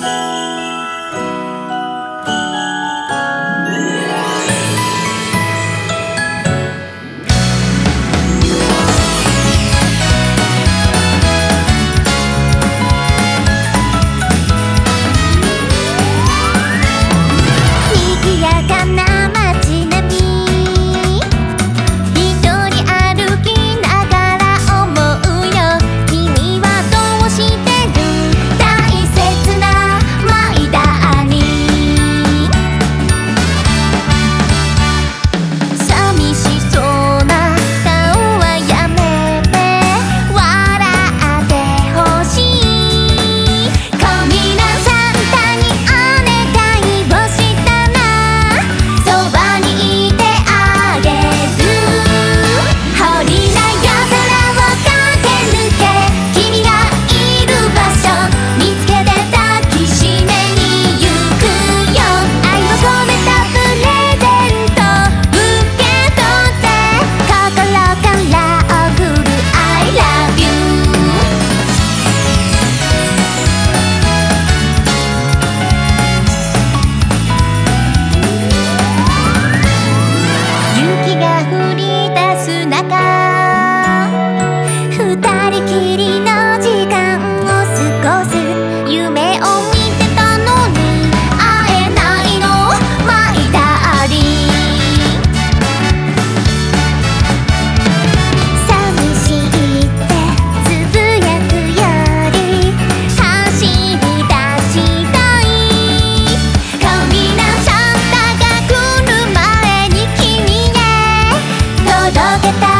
Música けた